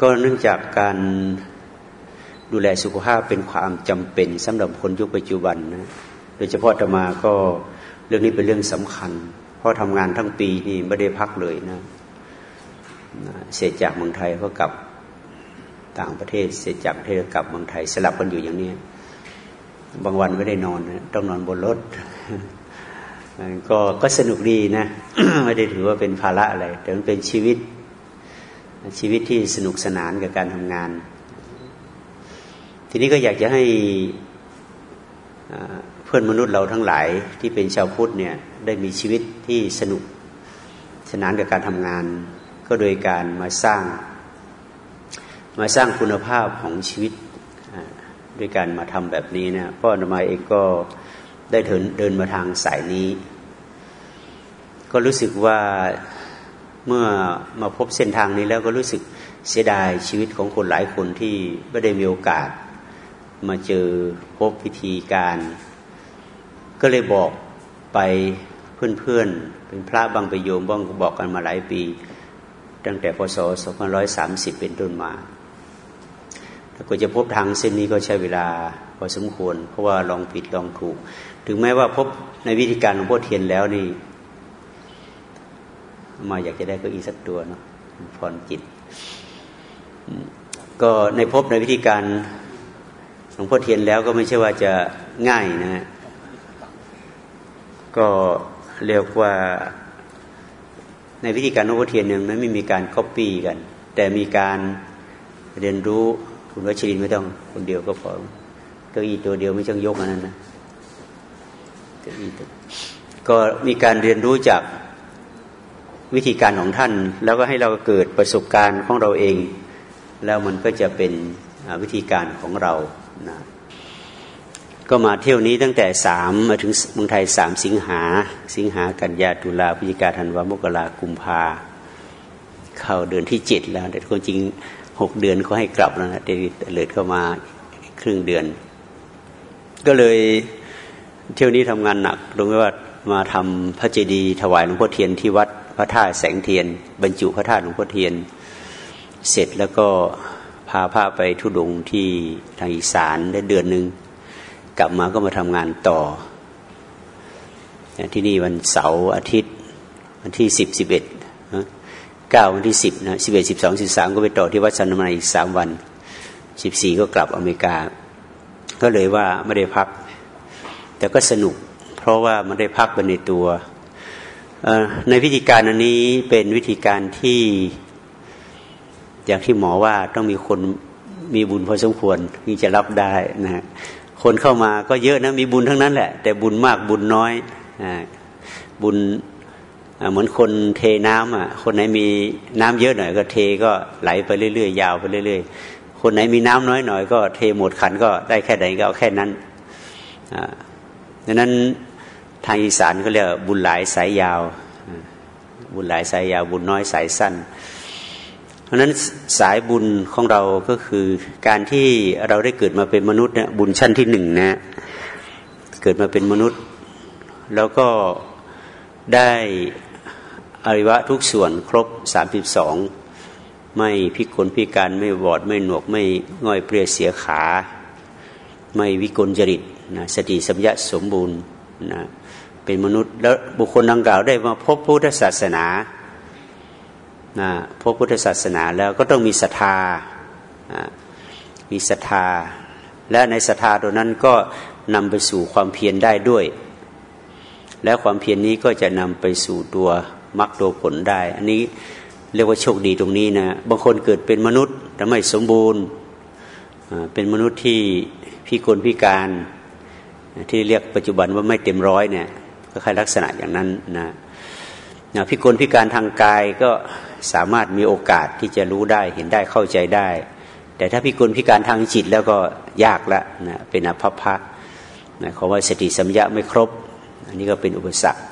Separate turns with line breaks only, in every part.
ก็เนื่องจากการดูแลสุขภาพเป็นความจำเป็นสำหรับคนยุคปัจจุบันนะโดยเฉพาะธรรมาก็เรื่องนี้เป็นเรื่องสำคัญ เพราะทำงานทั้งปีนี่ไม่ได้พักเลยนะเสร็จจากเมืองไทยก็กลับต่างประเทศ เสร็จจากประเทศกลับเมืองไทยสลับกันอยู่อย่างนี้บางวันไม่ได้นอนต้องนอนบนรถก็ก็สนุกดีนะ ไม่ได้ถือว่าเป็นภาระอะไร แต่มันเป็นชีวิต ชีวิตที่สนุกสนานกับการทำงาน ทีนี้ก็อยากจะให้เพื่อนมนุษย์เราทั้งหลายที่เป็นชาวพุทธเนี่ยได้มีชีวิตที่สนุกสนานกับการทำงาน ก็โดยการมาสร้าง มาสร้างคุณภาพของชีวิตด้วยการมาทำแบบนี้นะพ่ออนมาเองก็ได้เดินเดินมาทางสายนี้ ก็รู้สึกว่า เมื่อมาพบเส้นทางนี้แล้วก็รู้สึกเสียดายชีวิตของคนหลายคนที่ไม่ได้มีโอกาส มาเจอพบวิธีการ ก็เลยบอกไปเพื่อนๆ เป็นพระบางประโยมบ้างบอกกันมาหลายปี ตั้งแต่พศ 2530 เป็นต้นมาแต่ก็จะพบทางเส้นนี้ก็ใช้เวลาพอสมควร เพราะว่าลองผิดลองถูก ถึงแม้ว่าพบในวิธีการของพ่อเทียนแล้วนี่ มาอยากจะได้ก็อีสักตัวเนาะพรจิต ก็ในพบในวิธีการหลวงพ่อเทียนแล้วก็ไม่ใช่ว่าจะง่ายนะ ก็เรียกว่าในวิธีการหลวงพ่อเทียนหนึ่งนั้นไม่มีการก๊อปปี้กัน แต่มีการเรียนรู้คุณวัชรินไม่ต้องคนเดียวก็พอเก้าอี้ตัวเดียวไม่ต้องยกอันนั้นนะเก้าอี้ก็มีการเรียนรู้จาก วิธีการของท่าน แล้วก็ให้เราเกิดประสบการณ์ของเราเอง แล้วมันก็จะเป็นวิธีการของเรานะก็มาเที่ยวนี้ตั้งแต่สามมาถึงเมืองไทยสามสิงหา สิงหากันยาตุลาพฤศจิกาธันวามกรากุมภาเข้าเดือนที่เจ็ดแล้ว แต่คนจริงหกเดือนเขาให้กลับแล้วนะเดวิดเลิดเข้ามาครึ่งเดือน ก็เลยเที่ยวนี้ทำงานหนักลงว่ามาทำพระเจดีย์ถวายหลวงพ่อเทียนที่วัด ระธาตุแสงเทียน บรรจุพระธาตุหลวงพ่อเทียน เสร็จแล้วก็พาพระไปทุดงที่ทางอีสานได้เดือนหนึ่งกลับมาก็มาทำงานต่อ ที่นี่วันเสาร์อาทิตย์วันที่สิบสิบเอ็ดเก้าวันที่สิบนะสิบเอ็ดสิบสองสิบสามก็ไปต่อที่วัดสันนมาอีกสามวันสิบสี่ก็กลับอเมริกา ก็เลยว่าไม่ได้พัก แต่ก็สนุก เพราะว่ามันได้พักไปในตัว ในวิธีการอันนี้เป็นวิธีการที่อย่างที่หมอว่าต้องมีคนมีบุญพอสมควรที่จะรับได้นะฮะคนเข้ามาก็เยอะนะมีบุญทั้งนั้นแหละ แต่บุญมากบุญน้อยอบุญเหมือนคนเทน้ำอะคนไหนมีน้ำเยอะหน่อย ก็เทก็ไหลไปเรื่อยๆยาวไปเรื่อยๆ คนไหนมีน้ำน้อยหน่อยก็เทหมดขันก็ได้แค่ไหนก็เอาแค่นั้นดังนั้น ทางอีสานเขาเรียกบุญหลายสายยาว บุญหลายสายยาว บุญน้อยสายสั้น เพราะนั้นสายบุญของเราก็คือการที่เราได้เกิดมาเป็นมนุษย์เนี่ยบุญชั้นที่หนึ่งนะเกิดมาเป็นมนุษย์ แล้วก็ได้อริวะทุกส่วนครบสามสิบสองไม่พิกลพิการไม่บอดไม่หนวกไม่ง่อยเปรียเสียขา ไม่วิกลจริตนะสติสัมยาสมบูรณ์นะ เป็นมนุษย์ แล้วบุคคลดังกล่าวได้มาพบพุทธศาสนานะพบพุทธศาสนาแล้วก็ต้องมีศรัทธามีศรัทธา และในศรัทธาตัวนั้นก็นำไปสู่ความเพียรได้ด้วย แล้วความเพียรนนี้ก็จะนำไปสู่ตัวมรรคตัวผลได้ อันนี้เรียกว่าโชคดีตรงนี้นะบางคนเกิดเป็นมนุษย์แต่ไม่สมบูรณ์เป็นมนุษย์ที่พิกลพิการที่เรียกปัจจุบันว่าไม่เต็มร้อยเนี่ย ก็ค่ลักษณะอย่างนั้นนะนะพิกลพิการทางกายก็สามารถมีโอกาสที่จะรู้ได้เห็นได้เข้าใจได้ แต่ถ้าพิกลพิการทางจิตแล้วก็ยากละนะเป็นอภพะนะเขาว่าสติสัมยาไม่ครบ อันนี้ก็เป็นอุปสรรค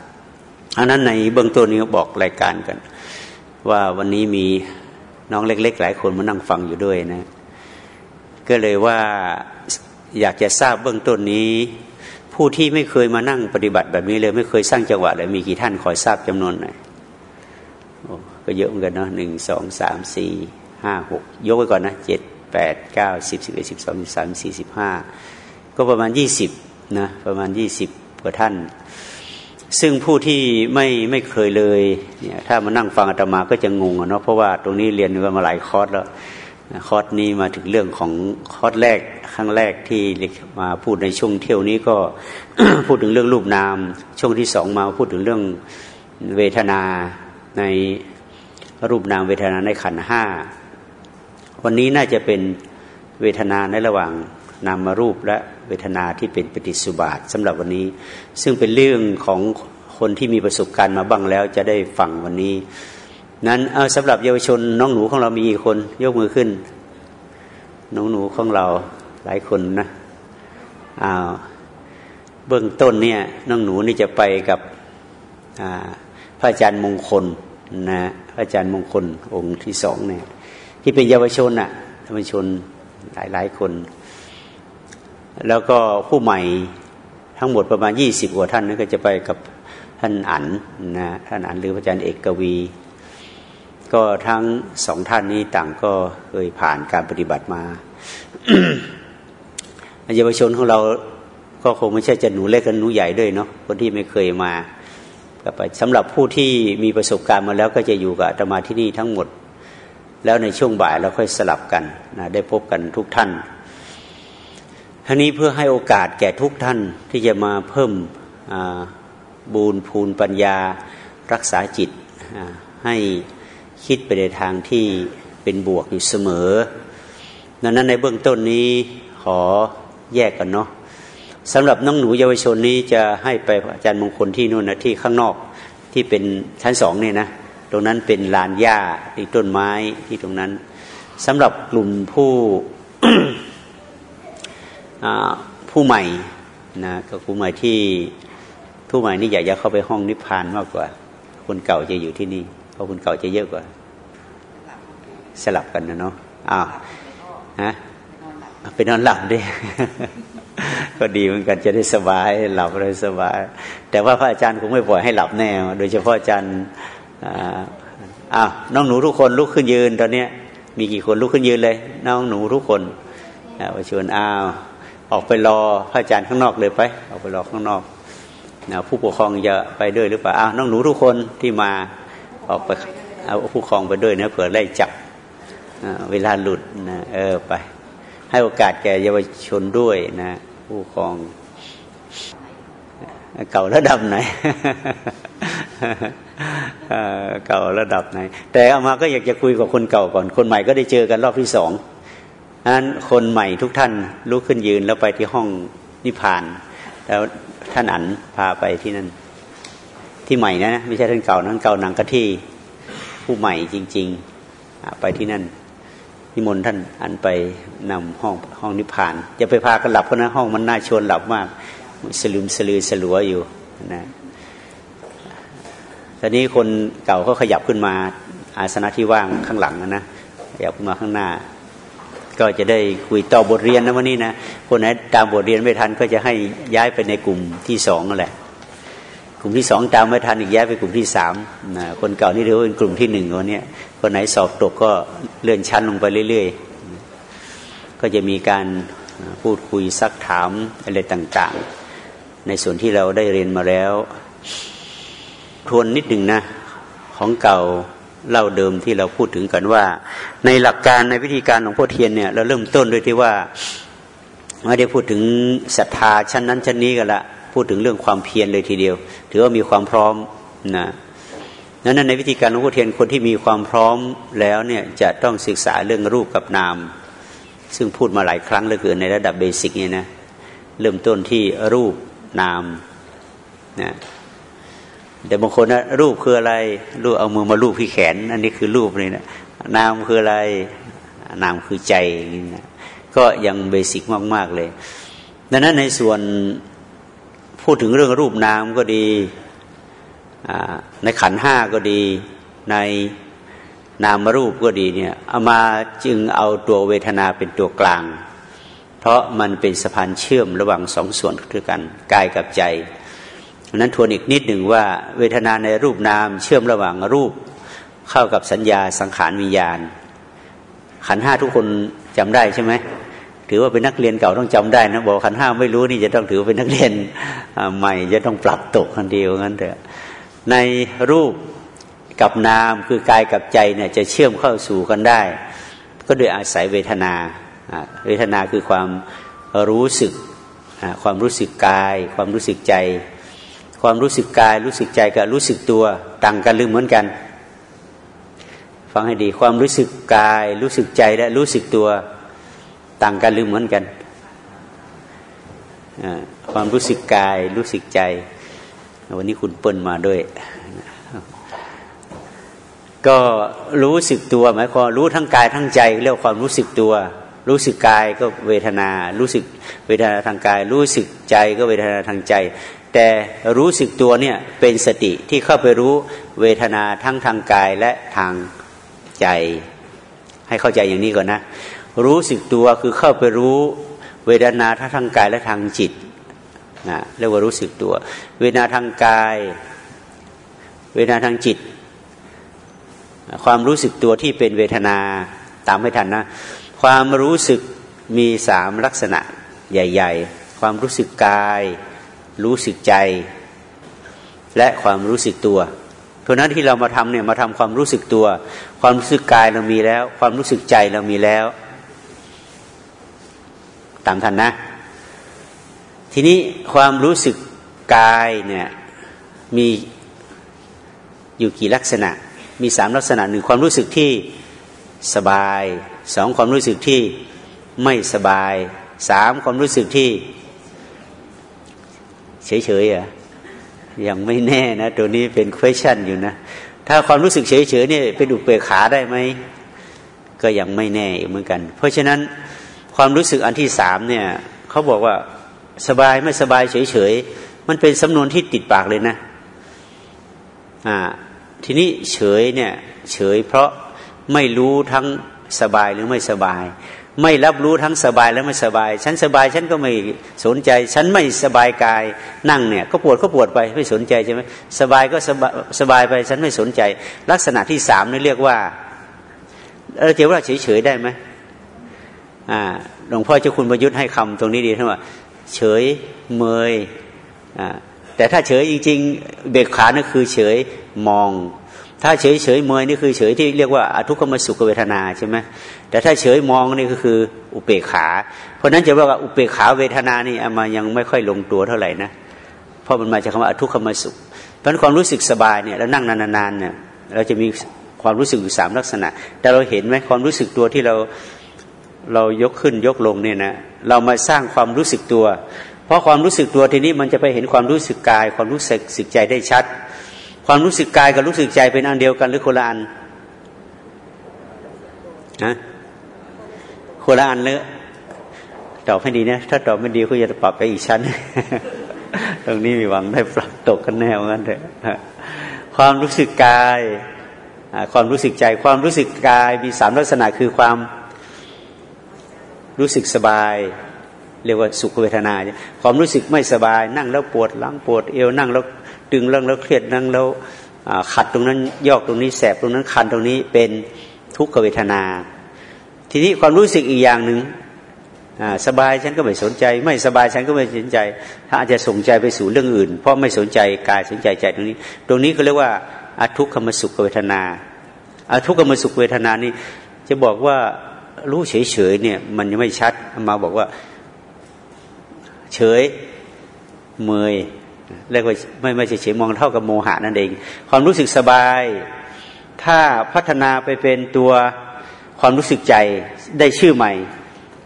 อันนั้นในเบื้องต้นนี้บอกรายการกัน ว่าวันนี้มีน้องเล็ก ๆ หลายคนมานั่งฟังอยู่ด้วยนะ ก็เลยว่าอยากจะทราบเบื้องต้นนี้ ผู้ที่ไม่เคยมานั่งปฏิบัติแบบนี้เลย ไม่เคยสร้างจังหวะเลยมีกี่ท่านขอยทราบจำนวนหน่อยโอ้ก็เยอะเหมือนกันเนาะหนึ่งสองสามสี่ห้าหกยกไว้ก่อนนะเจ็ดแปดเก้าสิบสิบเอ็ดสิบสองสิบสามสี่สิบห้าก็ประมาณยี่สิบนะประมาณยี่สิบกว่าท่าน ซึ่งผู้ที่ไม่ไม่เคยเลยเนี่ยถ้ามานั่งฟังอาตมาก็จะงงอะเนาะเพราะว่าตรงนี้เรียนกันมาหลายคอร์สแล้ว คอร์สนี้มาถึงเรื่องของคอร์สแรกครั้งแรกที่มาพูดในช่วงเที่ยวนี้ก็พูดถึงเรื่องรูปนาม ช่วงที่สองมาพูดถึงเรื่องเวทนาในรูปนามเวทนาในขันห้าวันนี้น่าจะเป็นเวทนาในระหว่างนามารูปและเวทนาที่เป็นปฏิสุบาทสำหรับวันนี้ ซึ่งเป็นเรื่องของคนที่มีประสบการณ์มาบ้างแล้วจะได้ฟังวันนี้ นั้นเอาสำหรับเยาวชนน้องหนูของเรามีกี่คนยกมือขึ้น น้องหนูของเราหลายคนนะอ้าวเบื้องต้นเนี่ยน้องหนูนี่จะไปกับพระอาจารย์มงคลนะพระอาจารย์มงคลองค์ที่สองเนี่ยที่เป็นเยาวชนอะเยาวชนหลายหลายคน แล้วก็ผู้ใหม่ทั้งหมดประมาณยี่สิบกว่าท่านนั้นก็จะไปกับท่านอันนะท่านอันหรือพระอาจารย์เอกกวี ก็ทั้งสองท่านนี้ต่างก็เคยผ่านการปฏิบัติมาเยาวชนของเราก็คงไม่ใช่จะหนูเล็กกับหนูใหญ่ด้วยเนาะคนที่ไม่เคยมาก็ไปสำหรับผู้ที่มีประสบการณ์มาแล้วก็จะอยู่กับอาตมาที่นี่ทั้งหมด แล้วในช่วงบ่ายเราค่อยสลับกันนะได้พบกันทุกท่านท่านี้เพื่อให้โอกาสแก่ทุกท่านที่จะมาเพิ่มบูนพูนปัญญารักษาจิตให้ คิดไปในทางที่เป็นบวกอยู่เสมอ ดังนั้นในเบื้องต้นนี้ขอแยกกันเนาะสำหรับน้องหนูเยาวชนนี้จะให้ไปอาจารย์มงคลที่นู่นนะที่ข้างนอกที่เป็นชั้นสองเนี่ยนะตรงนั้นเป็นลานหญ้าที่ต้นไม้ที่ตรงนั้นสำหรับกลุ่มผู้ผู้ใหม่นะก็ผู้ใหม่ที่ผู้ใหม่นี่อยากจะเข้าไปห้องนิพพานมากกว่า คนเก่าจะอยู่ที่นี่ ราะคนเก่าจะเยอะกว่า สลับกันนะเนาะอ้าวฮะไปนอนหลับด้วยก็ดีเหมือนกันจะได้สบายหลับได้สบาย แต่ว่าพระอาจารย์คงไม่ปล่อยให้หลับแน่ โดยเฉพาะอาจารย์อ้าวน้องหนูทุกคนลุกขึ้นยืนตอนนี้มีกี่คนลุกขึ้นยืนเลย น้องหนูทุกคนประชวนอ้าวออกไปรอพระอาจารย์ข้างนอกเลยไป ออกไปรอข้างนอกนะผู้ปกครองจะไปด้วยหรือเปล่าอ้าวน้องหนูทุกคนที่มา ออกไปเอาผู้ครองไปด้วยนะเผื่อไล่จับเวลาหลุดนะเออไป ให้โอกาสแก่เยาวชนด้วยนะ ผู้ครอง เก่าระดับไหนเก่าระดับไหน แต่เอามาก็อยากจะคุยกับคนเก่าก่อน คนใหม่ก็ได้เจอกันรอบที่สองนั้นคนใหม่ทุกท่านลุกขึ้นยืนแล้วไปที่ห้องนิพพาน แล้วท่านอันพาไปที่นั่น ที่ใหม่นะนะไม่ใช่ท่านเก่านั้นเก่านังกะที่ผู้ใหม่จริง ๆ ไปที่นั่นนิมนต์ท่านอันไปนำห้องห้องนิพพานอย่าไปพากันหลับเพราะนะห้องมันน่าชวนหลับมากสลืมสลือสลัวอยู่นะตอนนี้คนเก่าก็ขยับขึ้นมาอาสนะที่ว่างข้างหลังนะขยับขึ้นมาข้างหน้า ก็จะได้คุยต่อบทเรียนนะวันนี้นะคนไหนตามบทเรียนไม่ทันก็จะให้ย้ายไปในกลุ่มที่สองนั่นแหละ กลุ่มที่สองตามไม่ทันอีกแย้ายไปกลุ่มที่สามนะคนเก่านี่เรียกว่าเป็นกลุ่มที่หนึ่งวันนี้คนไหนสอบตกก็เลื่อนชั้นลงไปเรื่อยๆ ก็จะมีการพูดคุยซักถามอะไรต่างๆ ในส่วนที่เราได้เรียนมาแล้ว ทวนนิดหนึ่งนะของเก่าเล่าเดิมที่เราพูดถึงกันว่า ในหลักการในวิธีการของพ่อเทียนเนี่ยเราเริ่มต้นด้วยที่ว่าไม่ได้พูดถึงศรัทธาชั้นนั้นชั้นนี้กันละ พูดถึงเรื่องความเพียรเลยทีเดียว ถือว่ามีความพร้อมนะนั้นในวิธีการหลวงพ่อเทียนคนที่มีความพร้อมแล้วเนี่ยจะต้องศึกษาเรื่องรูปกับนาม ซึ่งพูดมาหลายครั้งเหลือเกินในระดับเบสิกเนี่ยนะเริ่มต้นที่รูปนามนะแต่บางคนนะรูปคืออะไร รูปเอามือมารูปที่แขน อันนี้คือรูปเลยนะนามคืออะไรนามคือใจนะก็ยังเบสิกมาก ๆ เลย ดังนั้นในส่วน พูดถึงเรื่องรูปนามก็ดีในขันห้าก็ดี ในนามรูปก็ดีเนี่ยเอามาจึงเอาตัวเวทนาเป็นตัวกลาง เพราะมันเป็นสะพานเชื่อมระหว่างสองส่วนคือกันกายกับใจนั้นทวนอีกนิดหนึ่งว่า เวทนาในรูปนามเชื่อมระหว่างรูป เข้ากับสัญญาสังขารวิญญาณ ขันห้าทุกคนจำได้ใช่ไหม ถือว่าเป็นนักเรียนเก่าต้องจำได้นะบอกขันห้าไม่รู้นี่จะต้องถือเป็นนักเรียนใหม่จะต้องปรับตกคันเดียวงั้นเถอะในรูปกับนามคือกายกับใจเนี่ยจะเชื่อมเข้าสู่กันได้ ก็โดยอาศัยเวทนา เวทนาคือความรู้สึกความรู้สึกกาย ความรู้สึกใจ ความรู้สึกกาย รู้สึกใจกับรู้สึกตัวต่างกันหรือเหมือนกัน ฟังให้ดีความรู้สึกกาย รู้สึกใจและรู้สึกตัว ต่างกันหรือเหมือนกันความรู้สึกกายรู้สึกใจ วันนี้คุณเปิ้ลมาด้วย ก็รู้สึกตัวหมายความรู้ทั้งกายทั้งใจเรียกความรู้สึกตัว รู้สึกกายก็เวทนา รู้สึกเวทนาทางกาย รู้สึกใจก็เวทนาทางใจ แต่รู้สึกตัวเนี่ยเป็นสติที่เข้าไปรู้เวทนาทั้งทางกายและทางใจ ให้เข้าใจอย่างนี้ก่อนนะ รู้สึกตัวคือเข้าไปรู้เวทนาทั้งทางกายและทางจิตนะเรียกว่ารู้สึกตัว เวทนาทางกาย เวทนาทางจิต ความรู้สึกตัวที่เป็นเวทนาตามไม่ทันนะ ความรู้สึกมีสามลักษณะใหญ่ ๆ ความรู้สึกกาย รู้สึกใจ และความรู้สึกตัวเพราะนั้นที่เรามาทำเนี่ยมาทำความรู้สึกตัว ความรู้สึกกายเรามีแล้ว ความรู้สึกใจเรามีแล้ว ตามทันนะ ทีนี้ความรู้สึกกายเนี่ยมีอยู่กี่ลักษณะ มีสามลักษณะหนึ่งความรู้สึกที่สบายสองความรู้สึกที่ไม่สบายสามความรู้สึกที่ เฉยๆอะยังไม่แน่นะตัวนี้เป็น question อยู่นะ ถ้าความรู้สึกเฉยๆเนี่ยเป็นอุเบกขาได้ไหม ก็ยังไม่แน่เหมือนกัน เพราะฉะนั้น ความรู้สึกอันที่สามเนี่ยเขาบอกว่าสบายไม่สบายเฉยๆ มันเป็นสำนวนที่ติดปากเลยนะอ่าทีนี้เฉยเนี่ยเฉยเพราะไม่รู้ทั้งสบายหรือไม่สบาย ไม่รับรู้ทั้งสบายและไม่สบาย ฉันสบายฉันก็ไม่สนใจ ฉันไม่สบายกายนั่งเนี่ย ก็ปวดก็ปวดไปไม่สนใจใช่ไหมสบายก็สบายสบายไปฉันไม่สนใจ ลักษณะที่สามนี่เรียกว่าเออเจ้าว่าเฉยๆได้ไหม หลวงพ่อเจ้าคุณประยุทธ์ให้คำตรงนี้ดีท่านว่าเฉยเมยแต่ถ้าเฉยจริง ๆ เบกขานี่คือเฉยมอง ถ้าเฉยเฉยเมยนี่คือเฉยที่เรียกว่าอทุกขมสุขเวทนาใช่ไหมแต่ถ้าเฉยมองนี่ก็คืออุเบกขา เพราะนั้นจะว่าอุเบกขาเวทนานี่อามายังไม่ค่อยลงตัวเท่าไหร่นะเพราะมันมาจากคำว่าอทุกขมสุขเพราะความรู้สึกสบายเนี่ยแล้วนั่งนานๆเนี่ยเราจะมีความรู้สึกอยู่สามลักษณะ แต่เราเห็นไหมความรู้สึกตัวที่เรา เรายกขึ้นยกลงเนี่ยนะเรามาสร้างความรู้สึกตัว เพราะความรู้สึกตัวทีนี้มันจะไปเห็นความรู้สึกกาย ความรู้สึกสึกใจได้ชัด ความรู้สึกกายกับรู้สึกใจเป็นอันเดียวกันหรือคนละอันนะคนละอันเลยตอบให้ดีนะถ้าตอบไม่ดีก็จะปรับไปอีกชั้น ตรงนี้มีหวังได้ปรับตกกันแนวงั้นเถอะความรู้สึกกายความรู้สึกใจ ความรู้สึกกายมีสามลักษณะคือความ รู้สึกสบาย เรียกว่าสุขเวทนาความรู้สึกไม่สบาย นั่งแล้วปวดหลังปวดเอวนั่งแล้วดึงเรื่องแล้วเครียดนั่งแล้วขัดตรงนั้นยอกตรงนี้แสบตรงนั้นคันตรงนี้เป็นทุกขเวทนา ทีนี้ความรู้สึกอีกอย่างหนึ่งสบายฉันก็ไม่สนใจ ไม่สบายฉันก็ไม่สนใจ ถ้าอาจจะส่งใจไปสู่เรื่องอื่น เพราะไม่สนใจกายสนใจใจตรงนี้ ตรงนี้ก็เรียกว่าอาทุกขมสุขเวทนาอาทุกขมสุขเวทนานี่จะบอกว่า รู้เฉยๆเนี่ย มันยังไม่ชัดมาบอกว่า เฉยเมยเรียกว่าไม่ไม่เฉยมองเท่ากับโมหะนั่นเอง ความรู้สึกสบาย ถ้าพัฒนาไปเป็นตัวความรู้สึกใจได้ชื่อใหม่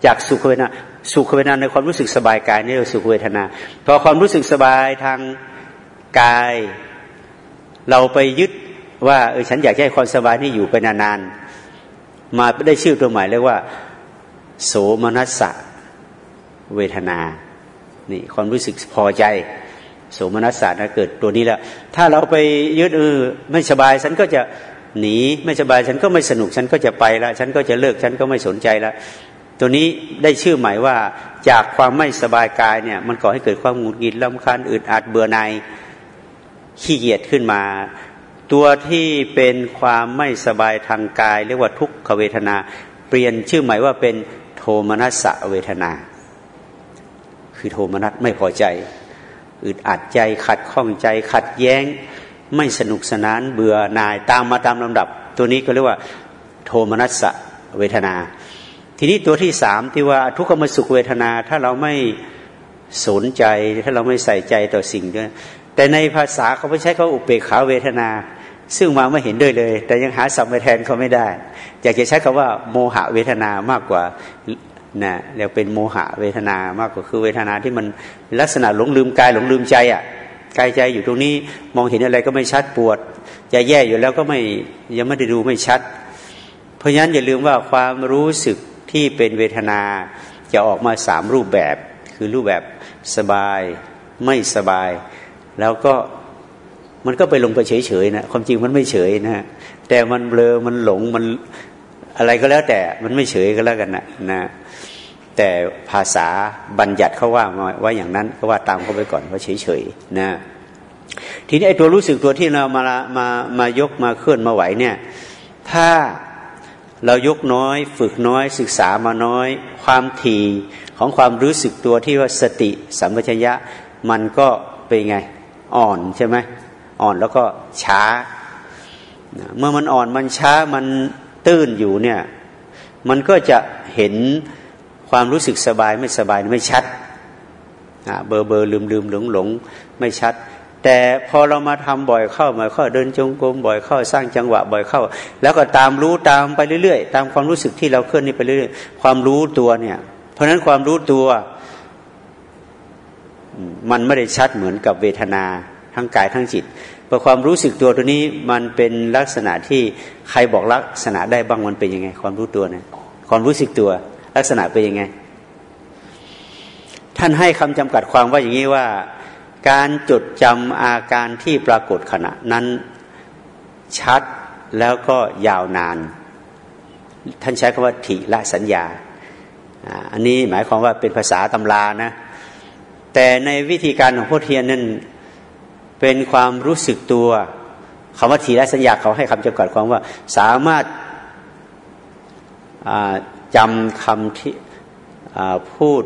จากสุขเวทนาสุขเวทนาในความรู้สึกสบายกายนี่เรียกสุขเวทนาพอความรู้สึกสบายทางกาย เราไปยึดว่าเออฉันอยากให้ความสบายนี่อยู่ไปนานๆ มาได้ชื่อตัวใหม่เรียกว่า โสมนัสสะเวทนา นี่ความรู้สึกพอใจ โสมนัสสะนะเกิดตัวนี้แล้ว ถ้าเราไปยึดเออไม่สบายฉันก็จะหนีไม่สบายฉันก็ไม่สนุกฉันก็จะไปละฉันก็จะเลิกฉันก็ไม่สนใจละตัวนี้ได้ชื่อหมายว่าจากความไม่สบายกายเนี่ย มันก่อให้เกิดความหงุดหงิดลำคาญอึดอัดเบื่อในขี้เกียจขึ้นมา ตัวที่เป็นความไม่สบายทางกาย เรียกว่าทุกขเวทนา เปลี่ยนชื่อใหม่ว่าเป็นโทมนัสเวทนา คือโทมนัสไม่พอใจ อึดอัดใจขัดข้องใจ ขัดแย้ง ไม่สนุกสนานเบื่อหน่ายตามมาตามลำดับ ตัวนี้ก็เรียกว่า โทมนัสเวทนา ทีนี้ตัวที่สามที่ว่าทุกขมสุขเวทนาถ้าเราไม่สนใจถ้าเราไม่ใส่ใจต่อสิ่งด้วยแต่ในภาษาเขาไม่ใช้เขาอุเบกขาเวทนา ซึ่งมาไม่เห็นด้วยเลย แต่ยังหาสัมปแทนเขาไม่ได้ อยากจะใช้คำว่า โมหะเวทนามากกว่านะเรียกเป็นโมหะเวทนามากกว่าคือเวทนาที่มันลักษณะหลงลืมกายหลงลืมใจอะกายใจอยู่ตรงนี้มองเห็นอะไรก็ไม่ชัดปวดจะแย่อยู่แล้วก็ไม่ยังไม่ได้ดูไม่ชัด เพราะฉะนั้นอย่าลืมว่าความรู้สึกที่เป็นเวทนาจะออกมาสามรูปแบบ คือรูปแบบสบายไม่สบาย แล้วก็ มันก็ไปลงไปเฉยๆนะความจริงมันไม่เฉยนะแต่มันเบลอมันหลงมันอะไรก็แล้วแต่มันไม่เฉยก็แล้วกันนะนะแต่ภาษาบัญญัติเขาว่าว่าอย่างนั้นก็ว่าตามเขาไปก่อนว่าเฉยๆนะทีนี้ไอ้ตัวรู้สึกตัวที่เรามามามายกมาเคลื่อนมาไหวเนี่ย ถ้าเรายกน้อย ฝึกน้อย ศึกษามาน้อย ความถี่ของความรู้สึกตัวที่ว่าสติสัมปชัญญะมันก็เป็นไงอ่อนใช่ไหม อ่อนแล้วก็ช้า เมื่อมันอ่อนมันช้ามันตื้นอยู่เนี่ย มันก็จะเห็นความรู้สึกสบายไม่สบายไม่ชัดเบอร์เบอร์ลืมลืมหลงหลงไม่ชัด แต่พอเรามาทำบ่อยเข้ามาเข้าเดินจงกรมบ่อยเข้าสร้างจังหวะบ่อยเข้า แล้วก็ตามรู้ตามไปเรื่อยๆ ตามความรู้สึกที่เราเคลื่อนนี่ไปเรื่อยๆความรู้ตัวเนี่ย เพราะฉะนั้นความรู้ตัว มันไม่ได้ชัดเหมือนกับเวทนา ทั้งกายทั้งจิตพระความรู้สึกตัวตัวนี้มันเป็นลักษณะที่ใครบอกลักษณะได้บ้างมันเป็นยังไง ความรู้ตัวเนี่ยความรู้สึกตัว ลักษณะเป็นยังไง ท่านให้คำจำกัดความว่าอย่างนี้ว่า การจดจำอาการที่ปรากฏขณะนั้นชัดแล้วก็ยาวนาน ท่านใช้คำว่าถิละสัญญาอันนี้หมายความว่าเป็นภาษาตำรานะแต่ในวิธีการของพุทเทียนนั้น เป็นความรู้สึกตัวคำว่าทีละสัญญาเขาให้คำจำกัดความว่า สามารถจำคำที่พูด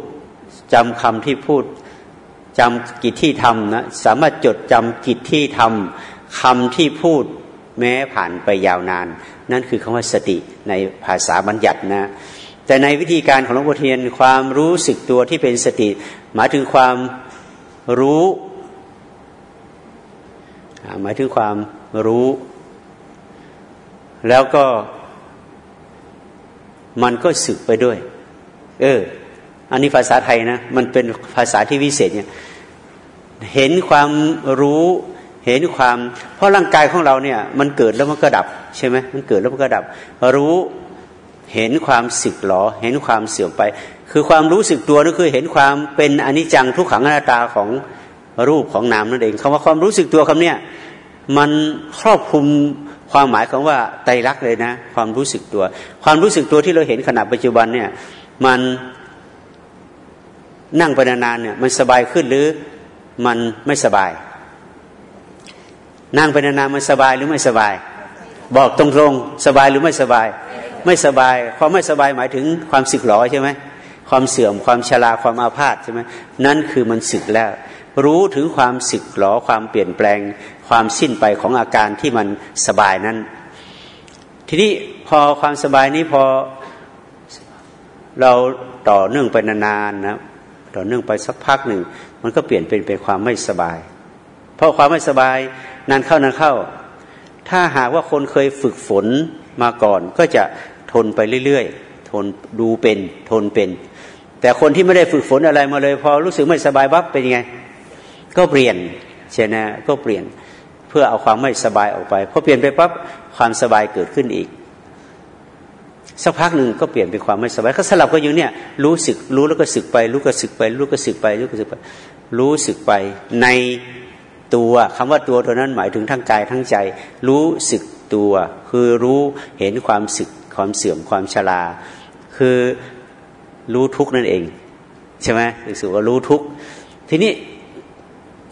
จำคำที่พูดจำกิจที่ทำนะสามารถจดจำกิจที่ทำคำที่พูดแม้ผ่านไปยาวนาน นั่นคือคำว่าสติในภาษาบัญญัตินะแต่ในวิธีการของหลวงพ่อเทียนความรู้สึกตัวที่เป็นสติ หมายถึงความรู้ หมายถึงความรู้ แล้วก็มันก็สึกไปด้วย เออ อันนี้ภาษาไทยนะ มันเป็นภาษาที่วิเศษเนี่ยเห็นความรู้เห็นความ เพราะร่างกายของเราเนี่ย มันเกิดแล้วมันก็ดับ ใช่ไหมมันเกิดแล้วมันก็ดับ รู้เห็นความสึกหรอเห็นความเสื่อมไป คือความรู้สึกตัวนั่นคือเห็นความเป็นอนิจจังทุกขังอนัตตาของ รูปของนามนั่นเองคำว่าความรู้สึกตัวคำเนี้ยมันครอบคลุมความหมายของว่าไตรลักษณ์เลยนะ ความรู้สึกตัว ความรู้สึกตัวที่เราเห็นขณะปัจจุบันเนี่ยมันนั่งไปนานๆเนี่ยมันสบายขึ้นหรือมันไม่สบาย นั่งไปนานๆมันสบายหรือไม่สบาย บอกตรงๆสบายหรือไม่สบาย ไม่สบายความไม่สบายหมายถึงความสึกหรอใช่ไหมความเสื่อมความชราความอาพาธใช่ไหมนั่นคือมันสึกแล้ว รู้ถึงความสึกหรอความเปลี่ยนแปลง ความสิ้นไปของอาการที่มันสบายนั้น ทีนี้พอความสบายนี้พอเราต่อเนื่องไปนานๆนะต่อเนื่องไปสักพักหนึ่ง มันก็เปลี่ยนเป็นเป็นความไม่สบาย เพราะความไม่สบายนานเข้านานเข้า ถ้าหากว่าคนเคยฝึกฝนมาก่อนก็จะทนไปเรื่อยๆ ทนดูเป็น ทนเป็น แต่คนที่ไม่ได้ฝึกฝนอะไรมาเลย พอรู้สึกไม่สบายบั๊บเป็นยังไง ก็เปลี่ยนใช่ไหมก็เปลี่ยนเพื่อเอาความไม่สบายออกไปพอเปลี่ยนไปปั๊บความสบายเกิดขึ้นอีก สักพักหนึ่งก็เปลี่ยนเป็นความไม่สบายก็สลับกันอยู่เนี่ยรู้สึกรู้แล้วก็สึกไปรู้ก็สึกไป รู้ก็สึกไป รู้ก็สึกไป รู้สึกไปในตัวคำว่าตัวตัวนั้นหมายถึงทั้งกายทั้งใจ รู้สึกตัวคือรู้เห็นความสึกความเสื่อมความชราคือรู้ทุกนั่นเอง ใช่ไหมรู้สึกว่ารู้ทุกทีนี้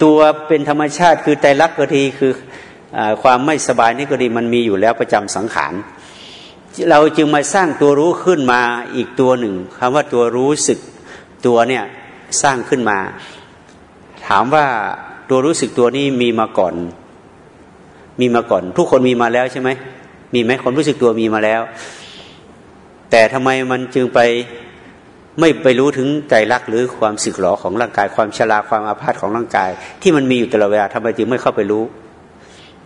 ตัวเป็นธรรมชาติ คือใจรักก็ดีคืออความไม่สบายนี่ก็ดีมันมีอยู่แล้วประจำสังขารเราจึงมาสร้างตัวรู้ขึ้นมาอีกตัวหนึ่งคำว่าตัวรู้สึกตัวเนี่ยสร้างขึ้นมา ถามว่าตัวรู้สึกตัวนี้มีมาก่อน มีมาก่อน ทุกคนมีมาแล้วใช่ไหมมีไหมคนรู้สึกตัวมีมาแล้ว แต่ทำไมมันจึงไป ไม่ไปรู้ถึงใจรักหรือความสึกหรอของร่างกาย ความชราความอาพาธของร่างกาย ที่มันมีอยู่ตลอดเวลาทำไมจึงไม่เข้าไปรู้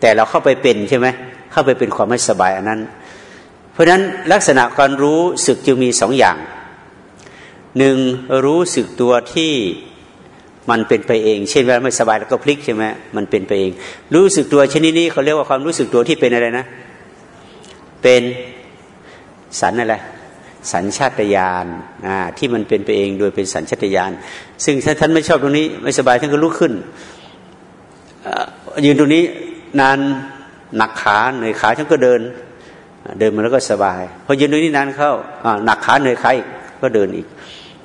แต่เราเข้าไปเป็นใช่ไหมเข้าไปเป็นความไม่สบายอันนั้น เพราะฉะนั้นลักษณะการรู้สึกจึงมีสองอย่างหนึ่งรู้สึกตัวที่มันเป็นไปเอง เช่นเวลาไม่สบายแล้วก็พลิกใช่ไหมมันเป็นไปเอง รู้สึกตัวชนิดนี้เขาเรียกว่าความรู้สึกตัวที่เป็นอะไรนะ เป็นสันอะไร สัญชาตญาณที่มันเป็นไปเองโดยเป็นสัญชาตญาณซึ่งถ้าท่านไม่ชอบตรงนี้ ไม่สบายท่านก็ลุกขึ้นยืนตรงนี้นานหนักขาเหนื่อยขาท่านก็เดิน เดินมาแล้วก็สบายพอยืนตรงนี้นานเข้าหนักขาเหนื่อยขาอีกก็เดินอีก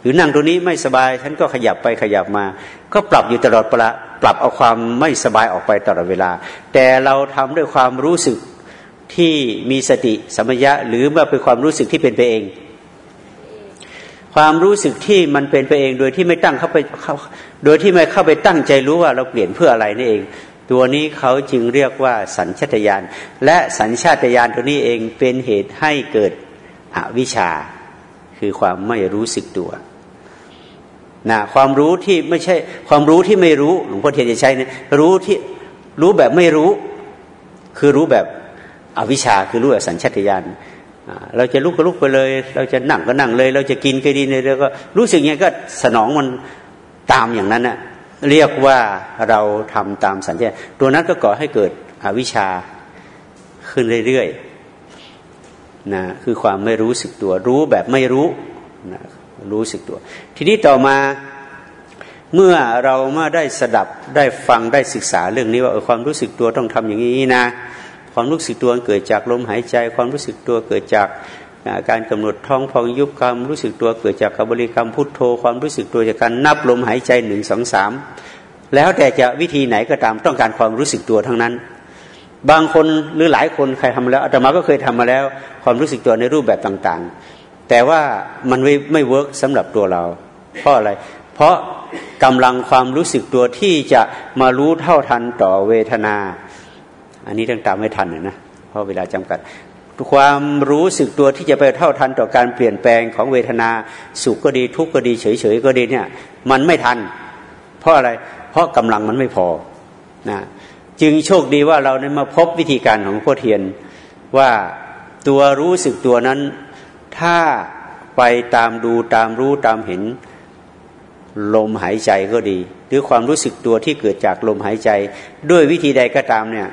หรือนั่งตรงนี้ไม่สบายท่านก็ขยับไปขยับมา ก็ปรับอยู่ตลอดเวลาปรับเอาความไม่สบายออกไปตลอดเวลา แต่เราทำด้วยความรู้สึกที่มีสติสัมยะหรือว่าเป็นความรู้สึกที่เป็นไปเอง ความรู้สึกที่มันเป็นไปเองโดยที่ไม่ตั้งเข้าไปโดยที่ไม่เข้าไปตั้งใจรู้ว่าเราเปลี่ยนเพื่ออะไรนี่เอง ตัวนี้เขาจึงเรียกว่าสัญชาตญาณและสัญชาตญาณตัวนี้เองเป็นเหตุให้เกิดอวิชชา คือความไม่รู้สึกตัวนะความรู้ที่ไม่ใช่ความรู้ที่ไม่รู้หลวงพ่อเทียนจะใช้นะรู้ที่รู้แบบไม่รู้ คือรู้แบบอวิชชาคือรู้แบบสัญชาตญาณ เราจะลุกก็ลุกไปเลย เราจะนั่งก็นั่งเลย เราจะกินก็ดีเลยเราก็รู้สึกอย่างก็สนองมันตามอย่างนั้นน่ะเรียกว่าเราทำตามสัญญาตัวนั้นก็ก่อให้เกิดอวิชชาขึ้นเรื่อยๆนะคือความไม่รู้สึกตัว รู้แบบไม่รู้นะรู้สึกตัว ทีนี้ต่อมาเมื่อเรามาได้สดับได้ฟังได้ศึกษาเรื่องนี้ว่าความรู้สึกตัวต้องทำอย่างนี้นะ ความรู้สึกตัวเกิดจากลมหายใจ ความรู้สึกตัวเกิดจากการกำหนดท้องพองยุบความรู้สึกตัวเกิดจากการบริกรรมพุทโธ ความรู้สึกตัวจากการนับลมหายใจหนึ่งสองสามแล้วแต่จะวิธีไหนก็ตามต้องการความรู้สึกตัวทั้งนั้น บางคนหรือหลายคนใครทำแล้วอาตมาก็เคยทำมาแล้ว ความรู้สึกตัวในรูปแบบต่างๆ แต่ว่ามันไม่ไม่เวิร์กสำหรับตัวเรา เพราะอะไร เพราะกำลังความรู้สึกตัวที่จะมารู้เท่าทันต่อเวทนา อันนี้ต้องตามไม่ทันนะเพราะเวลาจำกัด ความรู้สึกตัวที่จะไปเท่าทันต่อการเปลี่ยนแปลงของเวทนาสุขก็ดีทุกข์ก็ดีเฉยๆก็ดีเนี่ย มันไม่ทัน เพราะอะไร เพราะกำลังมันไม่พอนะจึงโชคดีว่าเราได้มาพบวิธีการของพ่อเทียนว่าตัวรู้สึกตัวนั้น ถ้าไปตามดูตามรู้ตามเห็นลมหายใจก็ดี หรือความรู้สึกตัวที่เกิดจากลมหายใจ ด้วยวิธีใดก็ตามเนี่ย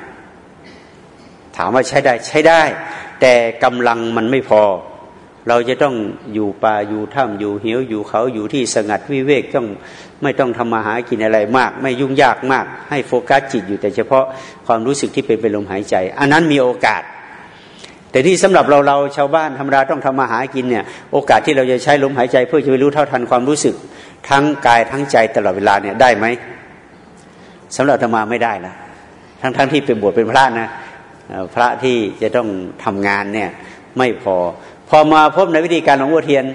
ถามว่าใช้ได้ใช้ได้ แต่กำลังมันไม่พอ เราจะต้องอยู่ป่าอยู่ถ้ำอยู่เหวอยู่เขาอยู่ที่สงัดวิเวกต้องไม่ต้องทำมาหากินอะไรมาก ไม่ยุ่งยากมาก ให้โฟกัสจิตอยู่แต่เฉพาะความรู้สึกที่เป็นเป็นลมหายใจ อันนั้นมีโอกาส แต่ที่สำหรับเราเราชาวบ้านธรรมดาต้องทำมาหากินเนี่ยโอกาสที่เราจะใช้ลมหายใจ เพื่อจะไปรู้เท่าทันความรู้สึก ทั้งกายทั้งใจตลอดเวลาเนี่ยได้ไหมสำหรับธรรมาไม่ได้นะทั้งทั้งที่เป็นบวชเป็นพระนะ พระที่จะต้องทำงานเนี่ย ไม่พอ พอมาพบในวิธีการของวัวเทียน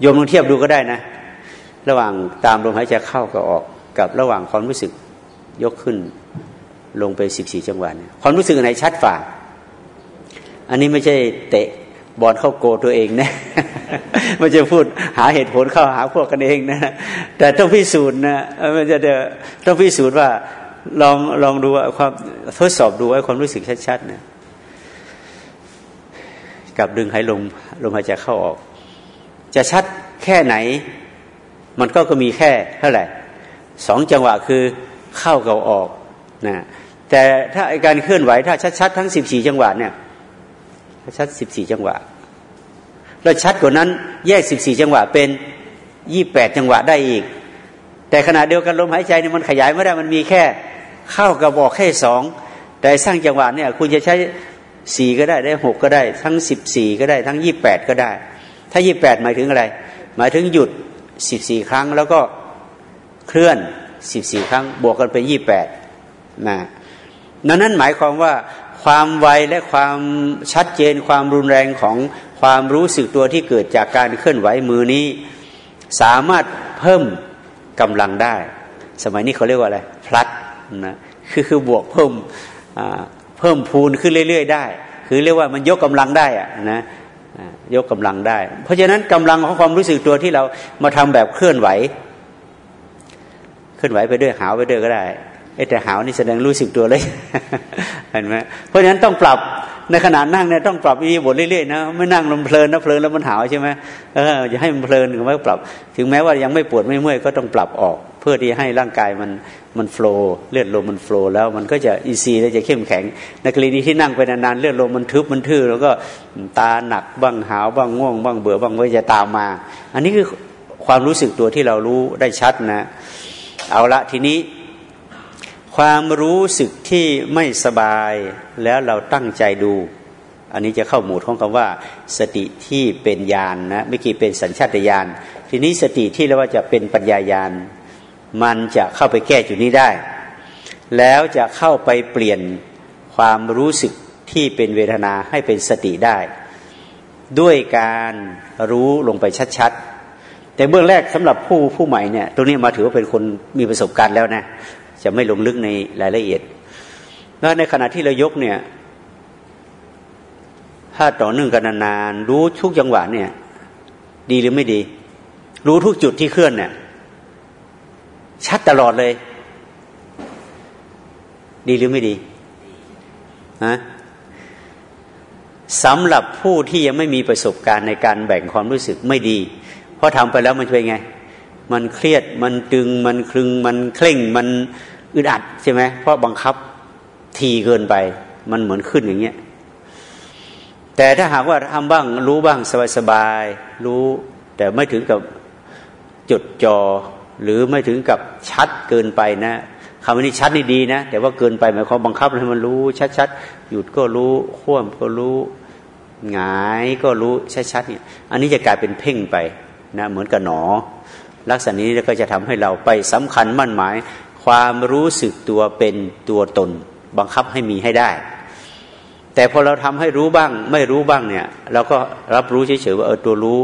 โยมลองเทียบดูก็ได้นะ ระหว่างตามลมหายใจเข้ากับออก กับระหว่างความรู้สึกยกขึ้น ลงไปสิบสี่จังหวะเนี่ยความรู้สึกไหนชัดฝ่าอันนี้ไม่ใช่เตะบอลเข้าโกตัวเองนะไม่จะพูดหาเหตุผลเข้าหาพวกกันเองนะ แต่ต้องพิสูจน์นะมันจะต้องพิสูจน์ว่า ลองลองดูความทดสอบดูว่าความรู้สึกชัดๆเนี่ยกับดึงหายลมลมหายใจเข้าออก จะชัดแค่ไหน มันก็ก็มีแค่เท่าไหร่สองจังหวะคือเข้ากับออกนะแต่ถ้าการเคลื่อนไหวถ้าชัดๆทั้งสิบสี่จังหวะเนี่ยชัดสิบสี่จังหวะแล้วชัดกว่านั้นแยกสิบสี่จังหวะเป็นยี่แปดจังหวะได้อีก แต่ขณะเดียวกันลมหายใจเนี่ยมันขยายไม่ได้มันมีแค่ เข้ากับบอกแค่สองแต่สร้างจังหวะเนี่ย คุณจะใช้สี่ก็ได้ได้หกก็ได้ ทั้งสิบสี่ก็ได้ ทั้งยี่แปดก็ได้ ถ้ายี่แปดหมายถึงอะไร หมายถึงหยุดสิบสี่ครั้งแล้วก็เคลื่อนสิบสี่ครั้ง บวกกันเป็นยี่แปดนะนั้นนั้นหมายความว่าความไวและความชัดเจนความรุนแรงของความรู้สึกตัวที่เกิดจากการเคลื่อนไหวมือนี้ สามารถเพิ่มกำลังได้ สมัยนี้เขาเรียกว่าอะไรพลัด นะคือคือบวกเพิ่มเพิ่มพูนขึ้นเรื่อยๆได้ คือเรียกว่ามันยกกำลังได้อะนะยกกำลังได้ เพราะฉะนั้นกำลังของความรู้สึกตัวที่เรามาทำแบบเคลื่อนไหว เคลื่อนไหวไปด้วยหาวไปด้วยก็ได้แต่หาวนี่แสดงรู้สึกตัวเลยเห็นไหมเพราะฉะนั้นต้องปรับในขณะนั่งเนี่ยต้องปรับอิริยาบถเรื่อยๆนะไม่นั่งลมเพลินนะเพลินแล้วมันหาวใช่ไหมเออจะให้มันเพลินก็ไม่ปรับ ถึงแม้ว่ายังไม่ปวดไม่เมื่อยก็ต้องปรับออก เพื่อที่ให้ร่างกายมันมัน flow เลือดลมมัน flow แล้วมันก็จะ easy แล้วจะเข้มแข็งในกรณีที่นั่งไปนานๆเลือดลมมันทึบมันทื่อแล้วก็ตาหนักบ้างหาวบ้างง่วงบ้างเบื่อบ้างก็จะตามมา อันนี้คือความรู้สึกตัวที่เรารู้ได้ชัดนะ เอาละทีนี้ ความรู้สึกที่ไม่สบายแล้วเราตั้งใจดู อันนี้จะเข้าหมู่ของคำว่า สติที่เป็นญาณนนะไม่กี่เป็นสัญชาตญาณทีนี้สติที่เรียกว่าจะเป็นปัญญาญาณ มันจะเข้าไปแก้จุดนี้ได้ แล้วจะเข้าไปเปลี่ยนความรู้สึกที่เป็นเวทนาให้เป็นสติได้ ด้วยการรู้ลงไปชัดๆ แต่เบื้องแรกสำหรับผู้ผู้ใหม่เนี่ยตรงนี้มาถือว่าเป็นคนมีประสบการณ์แล้วนะจะไม่ลงลึกในรายละเอียดแล้วในขณะที่เรายกเนี่ย ถ้าต่อเนื่องกันนานๆรู้ทุกจังหวะเนี่ย ดีหรือไม่ดี รู้ทุกจุดที่เคลื่อนเนี่ย ชัดตลอดเลย ดีหรือไม่ดีฮะสำหรับผู้ที่ยังไม่มีประสบการณ์ในการแบ่งความรู้สึกไม่ดี เพราะทำไปแล้วมันจะเป็นไง มันเครียดมันตึงมันคลึง มันเคร่งมันอึดอัดใช่ไหมเพราะบังคับทีเกินไป มันเหมือนขึ้นอย่างเงี้ยแต่ถ้าหากว่าทำบ้างรู้บ้างสบายๆรู้ แต่ไม่ถึงกับจดจอ หรือไม่ถึงกับชัดเกินไปนะคำนี้ชัดนี่ดีนะ แต่ว่าเกินไปหมายความบังคับให้มันรู้ ชัดๆหยุดก็รู้ข่วมก็รู้หงายก็รู้ชัดๆเนี่ย อันนี้จะกลายเป็นเพ่งไปนะเหมือนกับหนอ ลักษณะนี้ก็จะทำให้เราไปสำคัญมั่นหมาย ความรู้สึกตัวเป็นตัวตน บังคับให้มีให้ได้ แต่พอเราทำให้รู้บ้าง ไม่รู้บ้างเนี่ย เราก็รับรู้เฉยๆว่าเออตัวรู้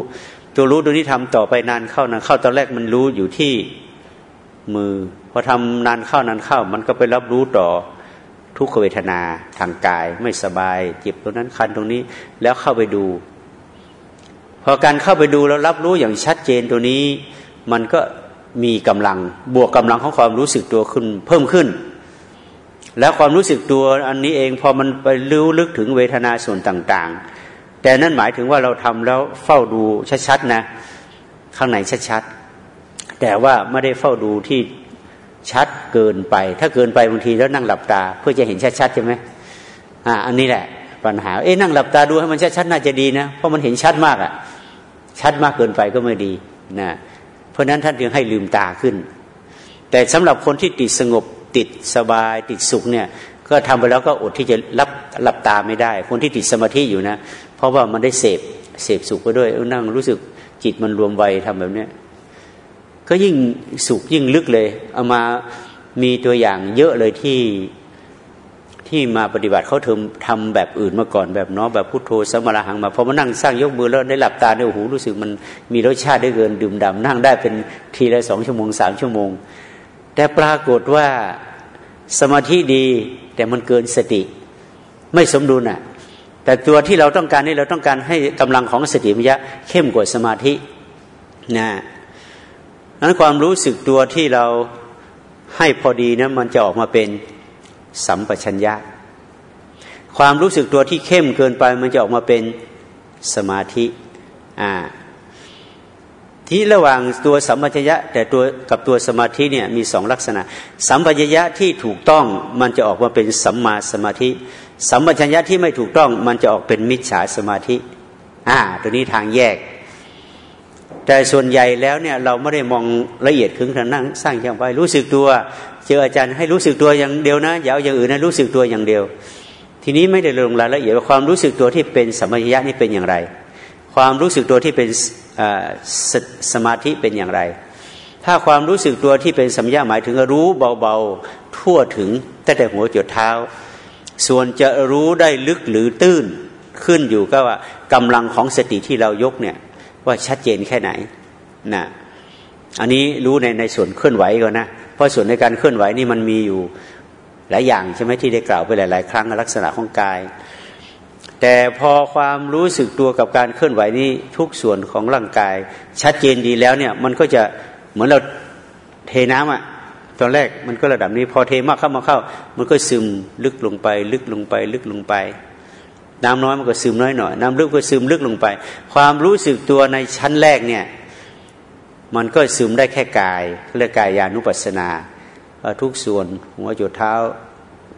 ตัวรู้ตัวนี้ทำต่อไปนานเข้านานเข้าตอนแรกมันรู้อยู่ที่มือพอทำนานเข้านานเข้า มันก็ไปรับรู้ต่อทุกขเวทนาทางกายไม่สบายเจ็บตรงนั้นคันตรงนี้แล้วเข้าไปดู พอการเข้าไปดูแล้วรับรู้อย่างชัดเจนตัวนี้ มันก็มีกำลังบวกกำลังของความรู้สึกตัวขึ้นเพิ่มขึ้น แล้วความรู้สึกตัวอันนี้เองพอมันไปรู้ลึกถึงเวทนาส่วนต่าง ๆ แต่นั่นหมายถึงว่าเราทำแล้วเฝ้าดูชัดๆนะ ข้างในชัดๆแต่ว่าไม่ได้เฝ้าดูที่ชัดเกินไป ถ้าเกินไปบางทีแล้วนั่งหลับตา เพื่อจะเห็นชัดๆใช่ไหมอ่า อันนี้แหละ ปัญหา เอ๊ะนั่งหลับตาดูให้มันชัดๆน่าจะดีนะ เพราะมันเห็นชัดมากอะ่ะ ชัดมากเกินไปก็ไม่ดีนะ เพราะนั้นท่านจึงให้ลืมตาขึ้น แต่สำหรับคนที่ติดสงบติดสบายติดสุขเนี่ย ก็ทำไปแล้วก็อดที่จะรับหลับตาไม่ได้ คนที่ติดสมาธิอยู่นะ เพราะว่ามันได้เสพเสพสุขไปด้วยนั่งรู้สึกจิตมันรวมไวทำแบบเนี้ยก็ยิ่งสุขยิ่งลึกเลย เอามามีตัวอย่างเยอะเลยที่ที่มาปฏิบัติเขาทำทำแบบอื่นมาก่อนแบบน้อแบบพุทโธสมรหังมาพอมานั่งสร้างยกมือแล้วได้หลับตาเนี่ยโอ้โหรู้สึกมันมีรสชาติได้เกินดื่มด่ำนั่งได้เป็นทีละสองชั่วโมงสามชั่วโมง แต่ปรากฏว่าสมาธิดีแต่มันเกินสติ ไม่สมดุลอะ แต่ตัวที่เราต้องการนี่เราต้องการให้กำลังของสติมัญญะเข้มกว่าสมาธินะนั้นความรู้สึกตัวที่เราให้พอดีนะมันจะออกมาเป็นสัมปชัญญะ ความรู้สึกตัวที่เข้มเกินไปมันจะออกมาเป็นสมาธิอ่าที่ระหว่างตัวสัมปชัญญะ แต่ตัวกับตัวสมาธิเนี่ยมีสองลักษณะ สัมปชัญญะที่ถูกต้องมันจะออกมาเป็นสัมมาสมาธิ สัมปชัญญะที่ไม่ถูกต้องมันจะออกเป็นมิจฉาสมาธิ อ่า ตัวนี้ทางแยก แต่ส่วนใหญ่แล้วเนี่ย เราไม่ได้มองละเอียดถึงทางนั่งสร้างอย่างไปรู้สึกตัว เจออาจารย์ให้รู้สึกตัวอย่างเดียวนะอย่าเอาอย่างอื่นนะรู้สึกตัวอย่างเดียว ทีนี้ไม่ได้ลงรายละเอียดว่าความรู้สึกตัวที่เป็นสมัยะนี่เป็นอย่างไร ความรู้สึกตัวที่เป็นสสมาธิเป็นอย่างไร ถ้าความรู้สึกตัวที่เป็นสัมยาหมายถึงรู้เบาๆทั่วถึงตั้งแต่หัวจดเท้า ส่วนจะรู้ได้ลึกหรือตื้นขึ้นอยู่ก็ว่ากำลังของสติที่เรายกเนี่ย ว่าชัดเจนแค่ไหนนะอันนี้รู้ในในส่วนเคลื่อนไหวก่อนนะเพราะส่วนในการเคลื่อนไหวนี่มันมีอยู่หลายอย่างใช่ไหมที่ได้กล่าวไปหลาย ๆ ครั้งลักษณะของกาย แต่พอความรู้สึกตัวกับการเคลื่อนไหวนี้ทุกส่วนของร่างกาย ชัดเจนดีแล้วเนี่ย มันก็จะเหมือนเราเทน้ำอะ่ะ ตอนแรกมันก็ระดับนี้พอเทมากเข้ามาเข้า มันก็ซึมลึกลงไป ลึกลงไป ลึกลงไป น้ำน้อยมันก็ซึมน้อยหน่อยน้ำลึกก็ซึมลึกลงไป ความรู้สึกตัวในชั้นแรกเนี่ย มันก็ซึมได้แค่กายเรียกกายานุปัสสนาทุกส่วนหัวจุดเท้า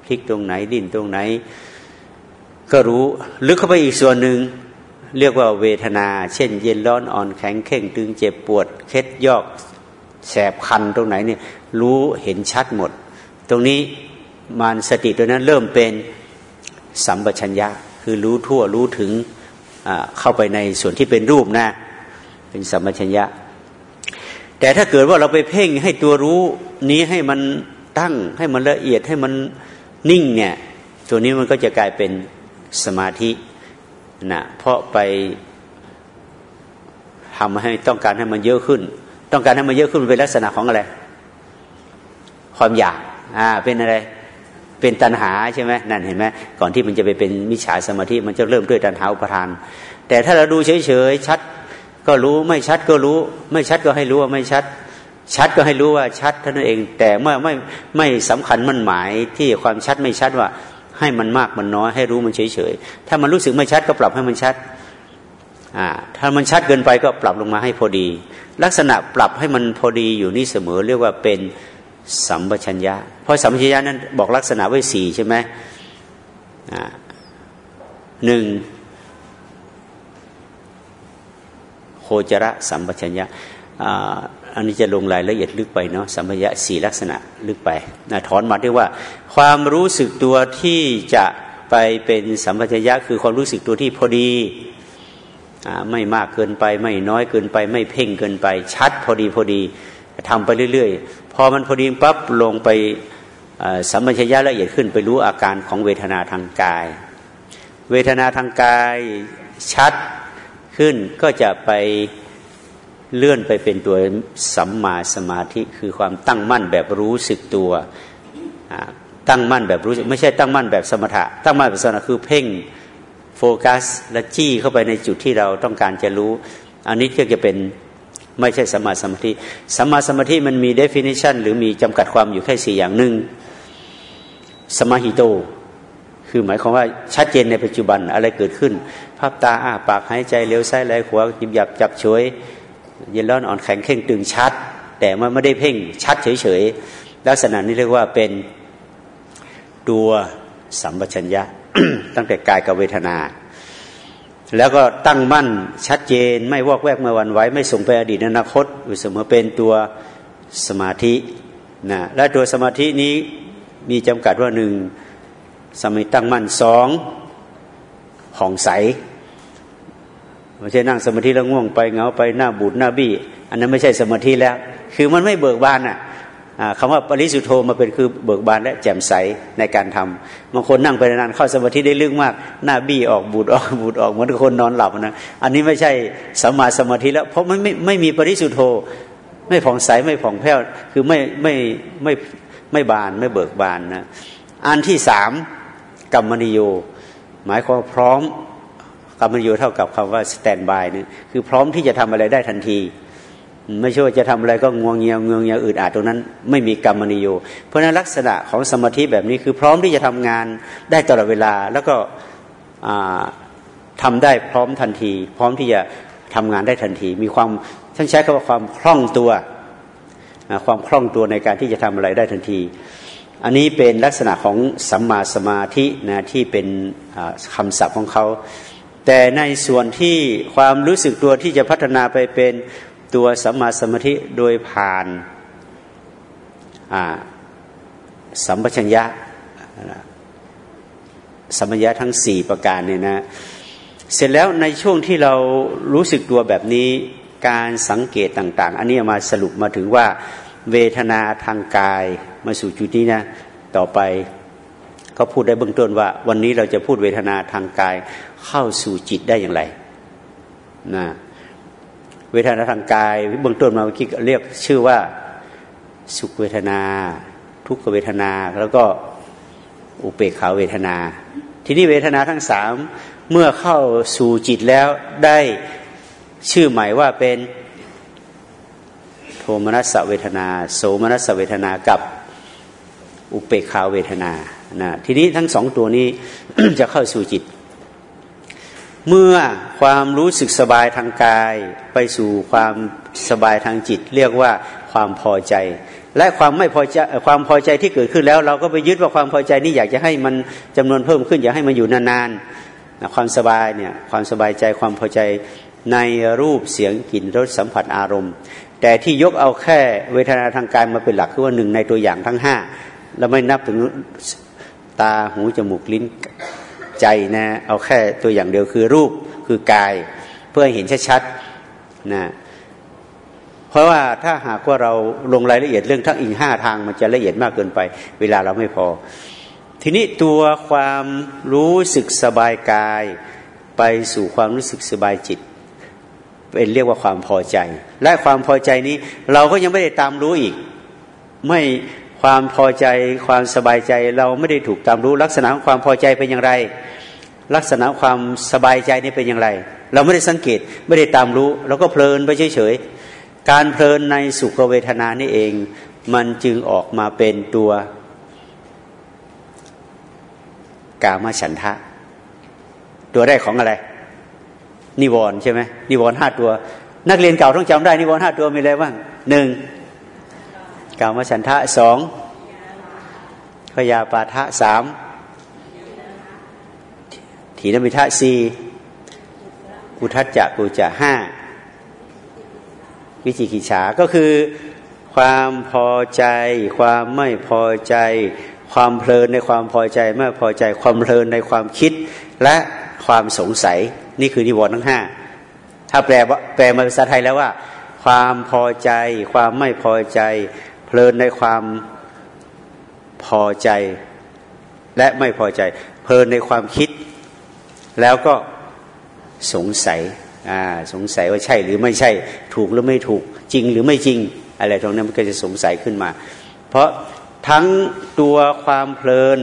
พลิกตรงไหนดิ้นตรงไหน ก็รู้ลึกเข้าไปอีกส่วนหนึ่งเรียกว่าเวทนา เช่น เย็นร้อนอ่อนแข็งเข่งตึงเจ็บปวด เคล็ดยอกแสบคันตรงไหนเนี่ย รู้เห็นชัดหมด ตรงนี้มานสติตัวนั้นเริ่มเป็นสัมปชัญญะ คือรู้ทั่วรู้ถึงเข้าไปในส่วนที่เป็นรูปนะ เป็นสัมปชัญญะ แต่ถ้าเกิดว่าเราไปเพ่งให้ตัวรู้นี้ให้มันตั้งให้มันละเอียดให้มันนิ่งเนี่ยตัวนี้มันก็จะกลายเป็นสมาธินะเพราะไปทำให้ต้องการให้มันเยอะขึ้น ต้องการให้มันเยอะขึ้นเป็นลักษณะของอะไร ความอยากอ่าเป็นอะไรเป็นตัณหาใช่ไหมนั่นเห็นไหมก่อนที่มันจะไปเป็นมิจฉาสมาธิมันจะเริ่มด้วยตัณหาอุปทาน แต่ถ้าเราดูเฉยๆชัดก็รู้ไม่ชัดก็รู้ ไม่ชัดก็ให้รู้ว่าไม่ชัด ชัดก็ให้รู้ว่าชัดเท่านั้นเอง แต่เมื่อไม่ไม่สำคัญมันหมายที่ความชัดไม่ชัดว่า ให้มันมากมันน้อยให้รู้มันเฉยเฉยถ้ามันรู้สึกไม่ชัดก็ปรับให้มันชัดอ่าถ้ามันชัดเกินไปก็ปรับลงมาให้พอดี ลักษณะปรับให้มันพอดีอยู่นี่เสมอเรียกว่าเป็น สัมปชัญญะ เพราะสัมปชัญญะนั้นบอกลักษณะไว้สี่ใช่ไหมหนึ่งโคจระสัมปชัญญะอันนี้จะลงรายละเอียดลึกไปเนาะสัมปชัญญะสี่ลักษณะลึกไปนะถอนมาได้ว่า ความรู้สึกตัวที่จะไปเป็นสัมปชัญญะคือความรู้สึกตัวที่พอดีไม่มากเกินไป ไม่น้อยเกินไป ไม่เพ่งเกินไป ชัดพอดีพอดีทำไปเรื่อย พอมันพอดีปั๊บลงไปสัมปชัญญะละเอียดขึ้นไปรู้อาการของเวทนาทางกาย เวทนาทางกายชัดขึ้นก็จะไปเลื่อนไปเป็นตัวสัมมาสมาธิคือความตั้งมั่นแบบรู้สึกตัว ตั้งมั่นแบบรู้สึกไม่ใช่ตั้งมั่นแบบสมถะ ตั้งมั่นแบบสมถะคือเพ่งโฟกัสและจี้เข้าไปในจุดที่เราต้องการจะรู้ อันนี้ก็จะเป็น ไม่ใช่สมาสมาธิสมาสมาธิมันมี definition หรือมีจำกัดความอยู่แค่สี่อย่างหนึ่งสมาหิโต คือหมายความว่าชัดเจนในปัจจุบันอะไรเกิดขึ้น ภาพตาอ้าปากหายใจเลี้ยวซ้ายไหลขวาจิบหยับจับช่วยเย็นร้อนอ่อนแข็งเข่งตึงชัด แต่มันไม่ได้เพ่งชัดเฉยๆลักษณะนี้เรียกว่าเป็นตัวสัมปชัญญะตั้งแต่กายกับเวทนา แล้วก็ตั้งมั่นชัดเจน ไม่วอกแวกเมื่อวันไว้ไม่ส่งไปอดีตอนาคตอยู่เสมอเป็นตัวสมาธินะและตัวสมาธินี้มีจำกัดว่าหนึ่งสมาธิตั้งมั่นสองผ่องใสไม่ใช่นั่งสมาธิแล้วง่วงไปเงาไปหน้าบูดหน้าบี้ อันนั้นไม่ใช่สมาธิแล้ว คือมันไม่เบิกบานอะ คำว่าปริสุทโธมาเป็นคือเบิกบานและแจ่มใสในการทำบางคนนั่งไปนานเข้าสมาธิได้ลึกมาก หน้าบี้ออกบูดออกบูดออกเหมือนคนนอนหลับนะอันนี้ไม่ใช่สมาสมาธิแล้ว เพราะมันไม่ไม่มีปริสุทโธ ไม่ผ่องใสไม่ผ่องแผ้วคือไม่ไม่ไม่ไม่บานไม่เบิกบานนะอันที่สามกรรมนิโย หมายความพร้อมกรรมโยเท่ากับคำว่าสแตนบายนี่คือพร้อมที่จะทำอะไรได้ทันที ไม่ใช่ว่าจะทำอะไรก็งวงเงียวงวงเงียวอืดอาดตรงนั้น ไม่มีกรรมนิโย เพราะนั้นลักษณะของสมาธิแบบนี้คือพร้อมที่จะทำงานได้ตลอดเวลา แล้วก็ทำได้พร้อมทันที พร้อมที่จะทำงานได้ทันที มีความท่านใช้คำว่าความคล่องตัวความคล่องตัวในการที่จะทำอะไรได้ทันที อันนี้เป็นลักษณะของสัมมาสมาธินะที่เป็นคำศัพท์ของเขาแต่ในส่วนที่ความรู้สึกตัวที่จะพัฒนาไปเป็น ตัวสัมมาสมาธิโดยผ่านสัมปชัญญะสัมปชัญญะทั้งสี่ประการเนี่ยนะ เสร็จแล้วในช่วงที่เรารู้สึกตัวแบบนี้การสังเกตต่าง ๆ อันนี้มาสรุปมาถึงว่าเวทนาทางกายมาสู่จุดนี้นะต่อไปก็พูดได้เบื้องต้นว่า วันนี้เราจะพูดเวทนาทางกายเข้าสู่จิตได้อย่างไรนะ วทนาทางกายเบื้องต้นมาเมื่อกี้เรียกชื่อว่าสุขเวทนา ทุกขเวทนา แล้วก็อุเปกขาเวทนา ทีนี้เวทนาทั้งสามเมื่อเข้าสู่จิตแล้วได้ชื่อใหม่ว่าเป็นโทมนัสเวทนา โสมนัสเวทนากับอุเปกขาเวทนานะทีนี้ทั้งสองตัวนี้จะเข้าสู่จิต เมื่อความรู้สึกสบายทางกาย ไปสู่ความสบายทางจิต เรียกว่าความพอใจ และความไม่พอใจความพอใจที่เกิดขึ้นแล้ว เราก็ไปยึดว่าความพอใจนี้อยากจะให้มันจำนวนเพิ่มขึ้น อยากให้มันอยู่นานๆความสบายเนี่ยความสบายใจความพอใจในรูปเสียงกลิ่นรสสัมผัสอารมณ์ แต่ที่ยกเอาแค่เวทนาทางกายมาเป็นหลักคือว่าหนึ่งในตัวอย่างทั้งห้าเราไม่นับถึงตาหูจมูกลิ้น ใจนะเอาแค่ตัวอย่างเดียวคือรูปคือกาย เพื่อเห็นชัดๆนะเพราะว่าถ้าหากว่าเราลงรายละเอียดเรื่องทั้งอีกห้าทางมันจะละเอียดมากเกินไป เวลาเราไม่พอ ทีนี้ตัวความรู้สึกสบายกาย ไปสู่ความรู้สึกสบายจิต เป็นเรียกว่าความพอใจ และความพอใจนี้ เราก็ยังไม่ได้ตามรู้อีก ไม่ ความพอใจความสบายใจเราไม่ได้ถูกตามรู้ ลักษณะของความพอใจเป็นอย่างไร ลักษณะความสบายใจนี่เป็นอย่างไร เราไม่ได้สังเกตไม่ได้ตามรู้เราก็เพลินไปเฉยๆการเพลินในสุขเวทนานี่เอง มันจึงออกมาเป็นตัวกามฉันทะ ตัวแรกของอะไร นิวรณ์ใช่ไหมนิวรณ์ห้าตัว นักเรียนเก่าต้องจำได้นิวรณ์ห้าตัวมีอะไรบ้างหนึ่ง กามฉันทะสองพยาปาทะสามถีนมิทะสี่อุทัจจะกุจะห้าวิจิกิจฉาก็คือความพอใจ ความไม่พอใจ ความเพลินในความพอใจไม่พอใจ ความเพลินในความคิด และความสงสัย นี่คือนิวรณ์ทั้งห้าถ้าแปลแปลมาภาษาไทยแล้วว่า ความพอใจ ความไม่พอใจ เพลินในความพอใจและไม่พอใจ เพลินในความคิด แล้วก็สงสัยสงสัยว่าใช่หรือไม่ใช่ถูกหรือไม่ถูกจริงหรือไม่จริง อะไรตรงนั้นมันก็จะสงสัยขึ้นมา เพราะทั้งตัวความเพลิน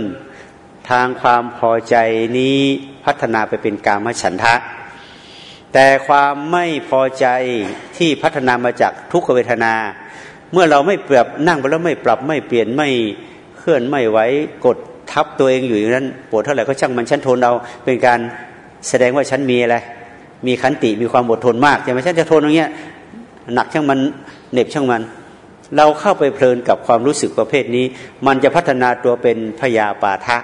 ทางความพอใจนี้พัฒนาไปเป็นกามฉันทะ แต่ความไม่พอใจที่พัฒนามาจากทุกขเวทนา เมื่อเราไม่ปรับนั่งไปแล้วไม่ปรับไม่เปลี่ยนไม่เคลื่อนไม่ไหวกดทับตัวเองอยู่อย่างนั้นปวดเท่าไหร่ก็ช่างมันชั้นทนเราเป็นการแสดงว่าฉันมีอะไร มีขันติมีความอดทนมากใช่ไหมฉันจะทนอย่างเงี้ยหนักช่างมันเหน็บช่างมัน เราเข้าไปเพลินกับความรู้สึกประเภทนี้ มันจะพัฒนาตัวเป็นพยาปาทะ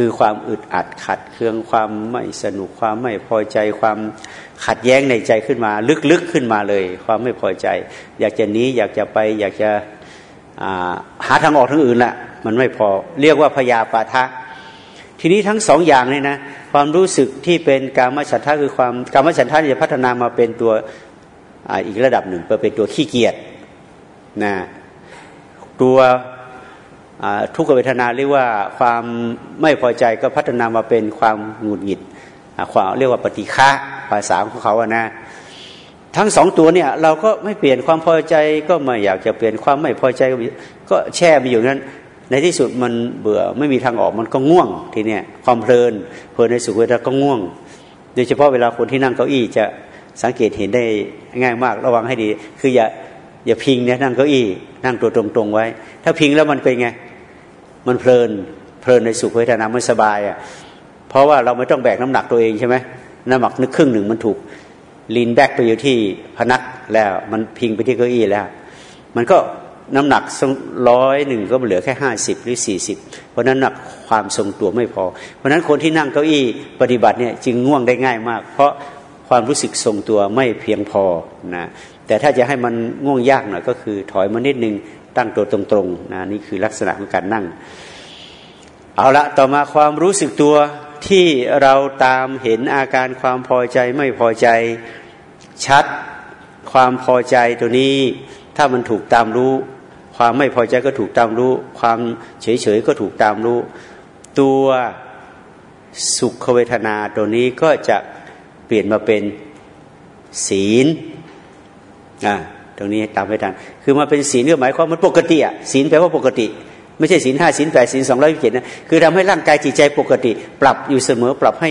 คือความอึดอัดขัดเคืองความไม่สนุกความไม่พอใจความขัดแย้งในใจขึ้นมา ลึกๆขึ้นมาเลย ความไม่พอใจ อยากจะหนีอยากจะไป อยากจะหาทางออกทางอื่นละมันไม่พอเรียกว่าพยาปาทะ ทีนี้ทั้งสองอย่างนี่นะความรู้สึกที่เป็นกามฉันทะคือความกามฉันทะจะพัฒนามาเป็นตัวออีกระดับหนึ่งเป็นตัวขี้เกียจนะตัว ทุกขเวทนาเรียกว่าความไม่พอใจก็พัฒนามาเป็นความหงุดหงิดความเรียกว่าปฏิฆะภาษาของเขาอะนะทั้งสองตัวเนี่ยเราก็ไม่เปลี่ยนความพอใจก็ไม่อยากจะเปลี่ยนความไม่พอใจก็แช่ไปอยู่นั้น ในที่สุดมันเบื่อไม่มีทางออกมันก็ง่วงทีเนี้ยความเพลินเพลินในสุขเวทนาก็ง่วง โดยเฉพาะเวลาคนที่นั่งเก้าอี้จะสังเกตเห็นได้ง่ายมากระวังให้ดี คืออย่าอย่าพิงเนี่ยนั่งเก้าอี้นั่งตัวตรงๆไว้ ถ้าพิงแล้วมันเป็นไง มันเพลินเพลินในสุขเวทนามันสบายอะเพราะว่าเราไม่ต้องแบกน้ำหนักตัวเองใช่ไหมน้ำหนักนึกครึ่งหนึ่งมันถูกลีนแบกไปอยู่ที่พนักแล้วมันพิงไปที่เก้าอี้แล้ว มันก็น้ำหนักร้อยหนึ่งก็เหลือแค่ห้าสิบหรือสี่สิบเพราะนั้นหนักความทรงตัวไม่พอ เพราะนั้นคนที่นั่งเก้าอี้ปฏิบัติเนี่ยจึงง่วงได้ง่ายมาก เพราะความรู้สึกทรงตัวไม่เพียงพอนะแต่ถ้าจะให้มันง่วงยากหน่อยก็คือถอยมานิดนึง ตั้งตัวตรงๆนะนี่คือลักษณะของการนั่ง เอาละต่อมาความรู้สึกตัวที่เราตามเห็นอาการความพอใจไม่พอใจชัด ความพอใจตัวนี้ ถ้ามันถูกตามรู้ ความไม่พอใจก็ถูกตามรู้ ความเฉยๆก็ถูกตามรู้ ตัวสุขเวทนาตัวนี้ก็จะเปลี่ยนมาเป็นศีลอ่า ตรงนี้ตามไม่ทันคือมาเป็นศีลก็หมายความมันปกติอะศีลแปลว่าปกติ ไม่ใช่ศีลห้าศีลแปดศีลสองร้อยเจ็ดนะคือทำให้ร่างกายจิตใจปกติ ปรับอยู่เสมอปรับให้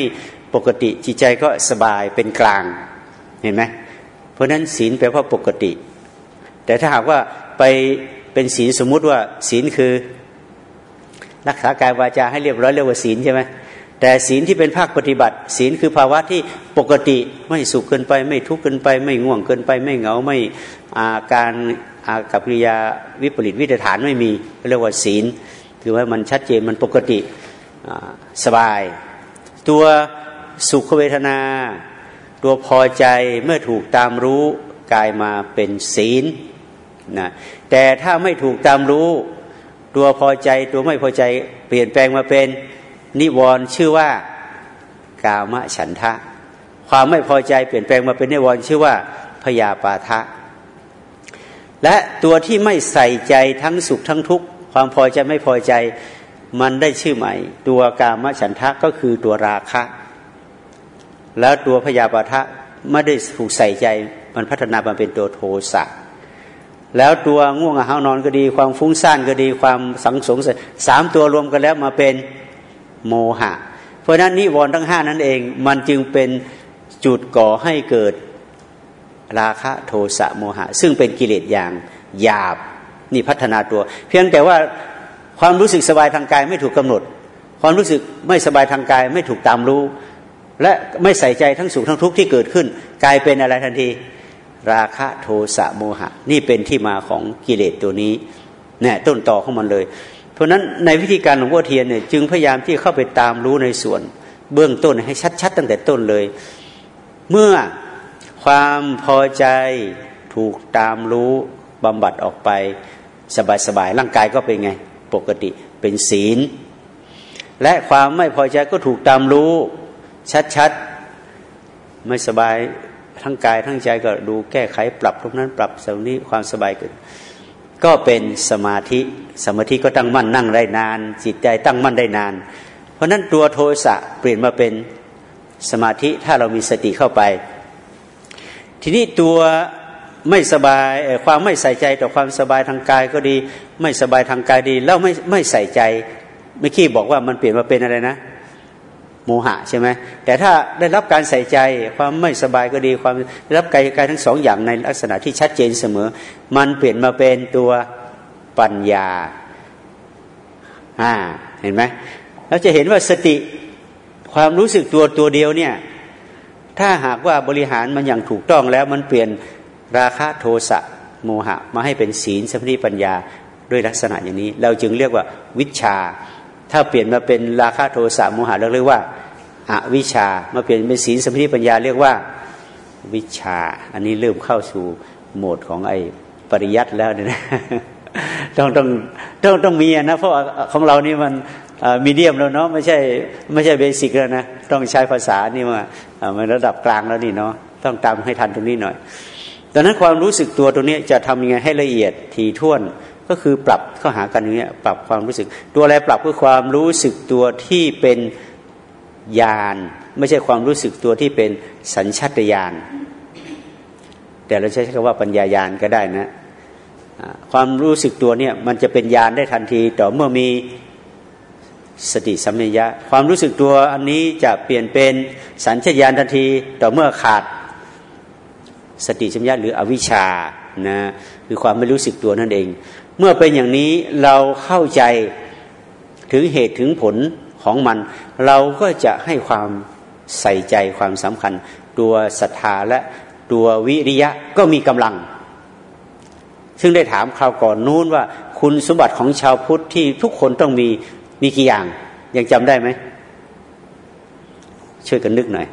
ปกติจิตใจก็สบายเป็นกลางเห็นไหมเพราะนั้นศีลแปลว่าปกติ แต่ถ้าหากว่าไปเป็นศีลสมมุติว่าศีลคือ รักษากายวาจาให้เรียบร้อยเรียกว่าศีลใช่ไหม แต่ศีลที่เป็นภาคปฏิบัติ ศีลคือภาวะที่ปกติไม่สุขเกินไป ไม่ทุกข์เกินไป ไม่ง่วงเกินไป ไม่เหงาไม่อาการอากับกิริยาวิปริตวิตฐานไม่มีเรียกว่าศีล คือว่ามันชัดเจนมันปกติสบาย ตัวสุขเวทนา ตัวพอใจเมื่อถูกตามรู้กลายมาเป็นศีลนะแต่ถ้าไม่ถูกตามรู้ ตัวพอใจตัวไม่พอใจเปลี่ยนแปลงมาเป็น นิวรณ์ชื่อว่ากามฉันทะ ความไม่พอใจเปลี่ยนแปลงมาเป็นนิวรณ์ชื่อว่าพยาปาทะ และตัวที่ไม่ใส่ใจทั้งสุขทั้งทุกข์ความพอใจไม่พอใจมันได้ชื่อใหม่ ตัวกามฉันทะก็คือตัวราคะ แล้วตัวพยาปาทะไม่ได้ถูกใส่ใจมันพัฒนามาเป็นตัวโทสะแล้วตัวง่วงเหานอนก็ดี ความฟุ้งซ่านก็ดีความสังสงสสามตัวรวมกันแล้วมาเป็น โมหะ เพราะนั้นนิวรณ์ทั้งห้านั้นเอง มันจึงเป็นจุดก่อให้เกิดราคะโทสะโมหะ ซึ่งเป็นกิเลสอย่างหยาบนี่พัฒนาตัว เพียงแต่ว่าความรู้สึกสบายทางกายไม่ถูกกาหนด ความรู้สึกไม่สบายทางกายไม่ถูกตามรู้ และไม่ใส่ใจทั้งสุขทั้งทุกข์ที่เกิดขึ้น กลายเป็นอะไรทันที ราคะโทสะโมหะ นี่เป็นที่มาของกิเลสตัวนี้เนี่ยต้นต่อของมันเลย เพราะนั้นในวิธีการหลวงพ่อเทียนเนี่ยจึงพยายามที่เข้าไปตามรู้ในส่วน เบื้องต้นให้ชัดๆตั้งแต่ต้นเลย เมื่อความพอใจถูกตามรู้บำบัดออกไปสบายๆร่างกายก็เป็นไง ปกติเป็นศีล และความไม่พอใจก็ถูกตามรู้ ชัดๆไม่สบายทั้งกายทั้งใจก็ดูแก้ไขปรับตรงนั้นปรับตรงนี้ความสบายเกิด ก็เป็นสมาธิ สมาธิก็ตั้งมั่นนั่งได้นาน จิตใจตั้งมั่นได้นาน เพราะนั้นตัวโทสะเปลี่ยนมาเป็นสมาธิถ้าเรามีสติเข้าไป ทีนี้ตัวไม่สบายความไม่ใส่ใจต่อความสบายทางกายก็ดี ไม่สบายทางกายดี แล้วไม่ไม่ใส่ใจเมื่อกี้บอกว่ามันเปลี่ยนมาเป็นอะไรนะ โมหะใช่ไหมแต่ถ้าได้รับการใส่ใจความไม่สบายก็ดีความได้รับกายกายทั้งสองอย่างในลักษณะที่ชัดเจนเสมอ มันเปลี่ยนมาเป็นตัวปัญญาอ่าเห็นไหมเราจะเห็นว่าสติความรู้สึกตัวตัวเดียวเนี่ยถ้าหากว่าบริหารมันอย่างถูกต้องแล้วมันเปลี่ยนราคะโทสะโมหะ มาให้เป็นศีลสมาธิปัญญาด้วยลักษณะอย่างนี้ เราจึงเรียกว่าวิชา ถ้าเปลี่ยนมาเป็นราคะโทสะโมหะเราเรียกว่าอาวิชามาเปลี่ยนเป็นศีลสมาธิปัญญาเรียกว่าวิชา อันนี้เริ่มเข้าสู่โหมดของไอ้ปริยัติแล้วเนี่ยต้องต้องต้องต้องมีนะเพราะของเรานี่มันมีเดียมแล้วเนาะไม่ใช่ไม่ใช่เบสิกแล้วนะต้องใช้ภาษานี่มามันระดับกลางแล้วนี่เนาะต้องตามให้ทันตรงนี้หน่อยดังนั้นความรู้สึกตัวตรงนี้จะทำยังไงให้ละเอียดถี่ถ้วน ก็คือปรับเข้าหากันอย่างเงี้ยปรับความรู้สึก ตัวอะไรปรับคือความรู้สึกตัวที่เป็นญาณไม่ใช่ความรู้สึกตัวที่เป็นสัญชาตญาณแต่เราใช้คำว่าปัญญายาณก็ได้นะความรู้สึกตัวเนี่ยมันจะเป็นญาณได้ทันทีต่อเมื่อมีสติสัมปชัญญะความรู้สึกตัวอันนี้จะเปลี่ยนเป็นสัญชาตญาณทันที ต่อเมื่อขาดสติสัมปชัญญะหรืออวิชชานะคือความไม่รู้สึกตัวนั่นเอง เมื่อเป็นอย่างนี้เราเข้าใจถึงเหตุถึงผลของมัน เราก็จะให้ความใส่ใจความสำคัญ ตัวศรัทธาและตัววิริยะก็มีกำลัง ซึ่งได้ถามคราวก่อนนู้นว่า คุณสมบัติของชาวพุทธที่ทุกคนต้องมีมีกี่อย่าง ยังจำได้ไหมช่วยกันนึกหน่อย